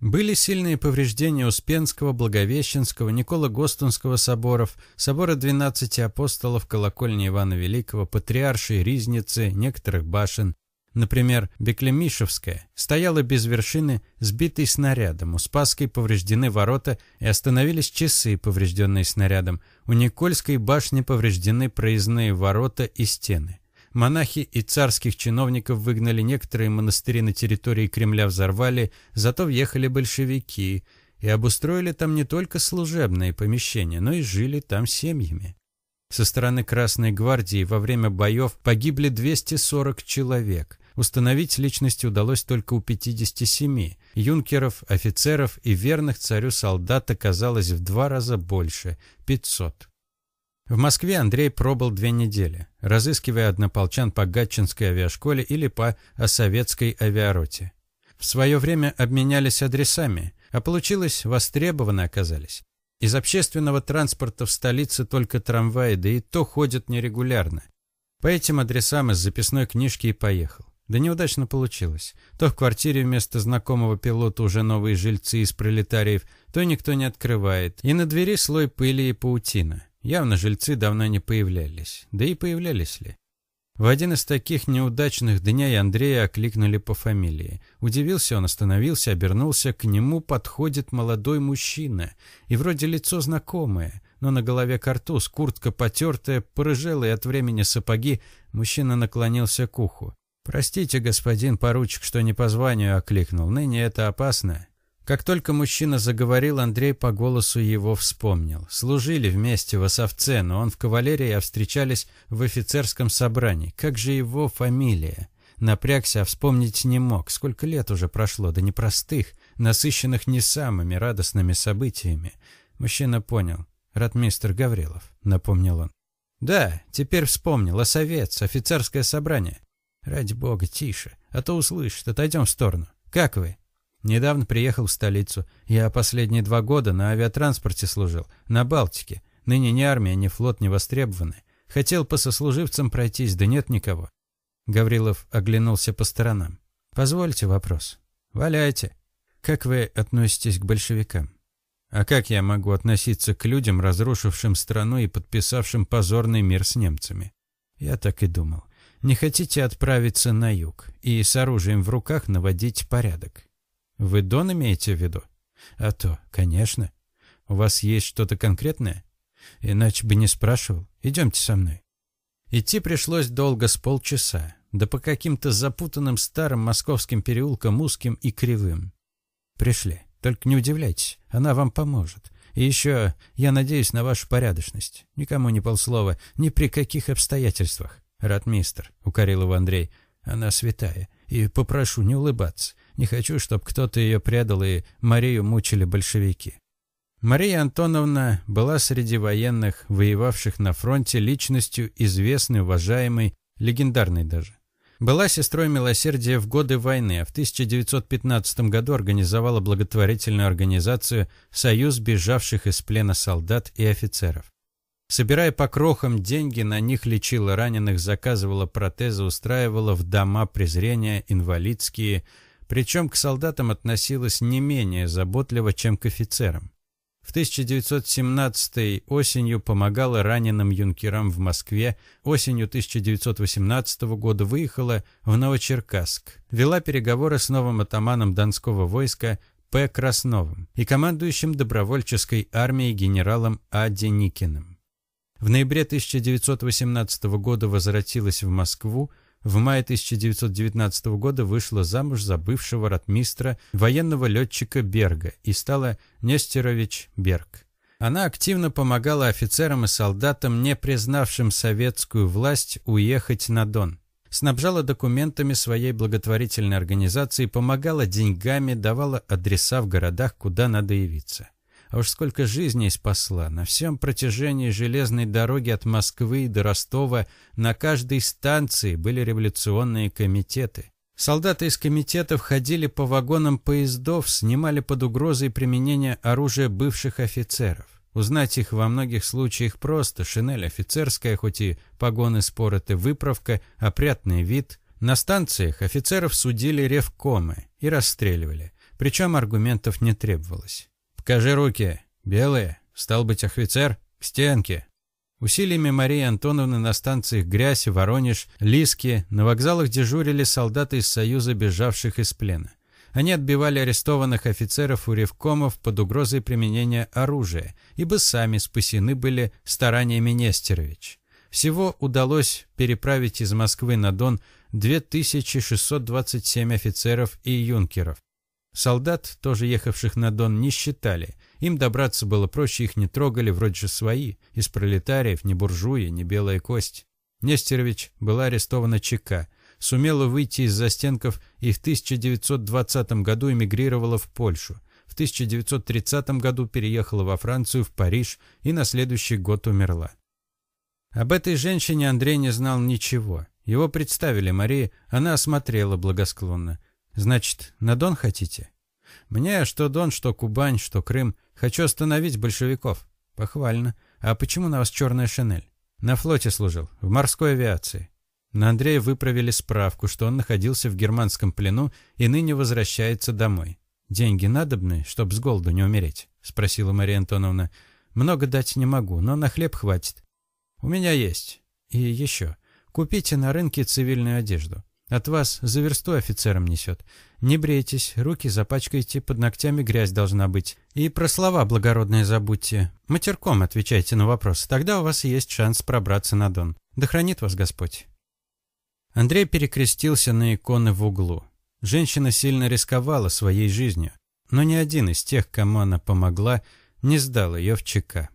Были сильные повреждения Успенского, Благовещенского, Никола-Гостунского соборов, собора 12 апостолов, колокольни Ивана Великого, Патриаршей, Ризницы, некоторых башен, Например, Беклемишевская стояла без вершины, сбитой снарядом. У Спасской повреждены ворота и остановились часы, поврежденные снарядом. У Никольской башни повреждены проездные ворота и стены. Монахи и царских чиновников выгнали, некоторые монастыри на территории Кремля взорвали, зато въехали большевики и обустроили там не только служебные помещения, но и жили там семьями. Со стороны Красной гвардии во время боев погибли 240 человек. Установить личности удалось только у 57. Юнкеров, офицеров и верных царю солдат оказалось в два раза больше – 500. В Москве Андрей пробыл две недели, разыскивая однополчан по Гатчинской авиашколе или по Осоветской авиароте. В свое время обменялись адресами, а получилось, востребованы оказались. Из общественного транспорта в столице только трамваи, да и то ходят нерегулярно. По этим адресам из записной книжки и поехал. Да неудачно получилось. То в квартире вместо знакомого пилота уже новые жильцы из пролетариев, то никто не открывает. И на двери слой пыли и паутина. Явно жильцы давно не появлялись. Да и появлялись ли? В один из таких неудачных дней Андрея окликнули по фамилии. Удивился он, остановился, обернулся. К нему подходит молодой мужчина. И вроде лицо знакомое, но на голове картуз, куртка потертая, порыжелые от времени сапоги. Мужчина наклонился к уху. «Простите, господин поручик, что не по званию окликнул. Ныне это опасно». Как только мужчина заговорил, Андрей по голосу его вспомнил. Служили вместе в Осовце, но он в кавалерии, а встречались в офицерском собрании. Как же его фамилия? Напрягся, а вспомнить не мог. Сколько лет уже прошло, да непростых, насыщенных не самыми радостными событиями. Мужчина понял. «Ратмистр Гаврилов», — напомнил он. «Да, теперь вспомнил. Осовец, офицерское собрание. «Ради бога, тише, а то услышит. Отойдем в сторону. Как вы?» «Недавно приехал в столицу. Я последние два года на авиатранспорте служил. На Балтике. Ныне ни армия, ни флот не востребованы. Хотел по сослуживцам пройтись, да нет никого». Гаврилов оглянулся по сторонам. «Позвольте вопрос». «Валяйте. Как вы относитесь к большевикам?» «А как я могу относиться к людям, разрушившим страну и подписавшим позорный мир с немцами?» Я так и думал. Не хотите отправиться на юг и с оружием в руках наводить порядок? Вы Дон имеете в виду? А то, конечно. У вас есть что-то конкретное? Иначе бы не спрашивал. Идемте со мной. Идти пришлось долго, с полчаса, да по каким-то запутанным старым московским переулкам узким и кривым. Пришли. Только не удивляйтесь, она вам поможет. И еще я надеюсь на вашу порядочность. Никому ни полслова, ни при каких обстоятельствах. «Ратмистр», — укорил его Андрей, — «она святая. И попрошу не улыбаться. Не хочу, чтобы кто-то ее предал и Марию мучили большевики». Мария Антоновна была среди военных, воевавших на фронте, личностью известной, уважаемой, легендарной даже. Была сестрой милосердия в годы войны, а в 1915 году организовала благотворительную организацию «Союз бежавших из плена солдат и офицеров». Собирая по крохам деньги, на них лечила раненых, заказывала протезы, устраивала в дома презрения инвалидские, причем к солдатам относилась не менее заботливо, чем к офицерам. В 1917 осенью помогала раненым юнкерам в Москве, осенью 1918 года выехала в Новочеркасск, вела переговоры с новым атаманом Донского войска П. Красновым и командующим добровольческой армией генералом А. Деникиным. В ноябре 1918 года возвратилась в Москву, в мае 1919 года вышла замуж за бывшего ратмистра военного летчика Берга и стала Нестерович Берг. Она активно помогала офицерам и солдатам, не признавшим советскую власть, уехать на Дон. Снабжала документами своей благотворительной организации, помогала деньгами, давала адреса в городах, куда надо явиться. А уж сколько жизней спасла. На всем протяжении железной дороги от Москвы до Ростова на каждой станции были революционные комитеты. Солдаты из комитетов ходили по вагонам поездов, снимали под угрозой применения оружия бывших офицеров. Узнать их во многих случаях просто. Шинель офицерская, хоть и погоны спороты, выправка, опрятный вид. На станциях офицеров судили ревкомы и расстреливали. Причем аргументов не требовалось. «Покажи руки. Белые. Стал быть, офицер. К стенке». Усилиями Марии Антоновны на станциях Грязь, Воронеж, Лиски на вокзалах дежурили солдаты из Союза, бежавших из плена. Они отбивали арестованных офицеров у ревкомов под угрозой применения оружия, ибо сами спасены были стараниями Нестерович. Всего удалось переправить из Москвы на Дон 2627 офицеров и юнкеров. Солдат, тоже ехавших на Дон, не считали. Им добраться было проще, их не трогали, вроде же свои. Из пролетариев ни буржуи, ни белая кость. Нестерович была арестована ЧК. Сумела выйти из застенков и в 1920 году эмигрировала в Польшу. В 1930 году переехала во Францию, в Париж и на следующий год умерла. Об этой женщине Андрей не знал ничего. Его представили Марии, она осмотрела благосклонно. Значит, на Дон хотите? Мне что Дон, что Кубань, что Крым. Хочу остановить большевиков. Похвально. А почему на вас черная шинель? На флоте служил, в морской авиации. На Андрея выправили справку, что он находился в германском плену и ныне возвращается домой. «Деньги надобны, чтоб с голоду не умереть?» — спросила Мария Антоновна. «Много дать не могу, но на хлеб хватит». «У меня есть. И еще. Купите на рынке цивильную одежду. От вас за версту офицером несет. Не брейтесь, руки запачкайте, под ногтями грязь должна быть. И про слова благородные забудьте. Матерком отвечайте на вопрос, тогда у вас есть шанс пробраться на Дон. Да хранит вас Господь. Андрей перекрестился на иконы в углу. Женщина сильно рисковала своей жизнью, но ни один из тех, кому она помогла, не сдал ее в ЧК.